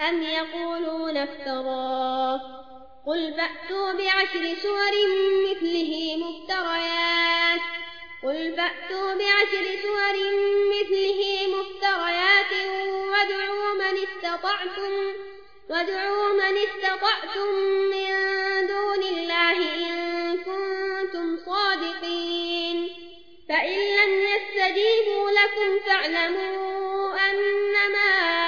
أم يقولون افتراه قل فأتوا بعشر سور مثله مفتريات قل فأتوا بعشر سور مثله مفتريات وادعوا من استطعتم وادعوا من استطعتم من دون الله إن كنتم صادقين فإن لم يستجيبوا لكم فاعلموا أنما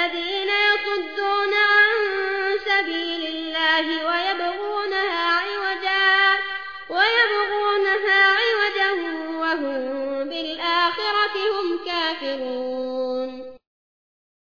الذين يصدون عن سبيل الله ويبغونها عوجا ويبغونها عوجا وهم بالآخرة هم كافرون.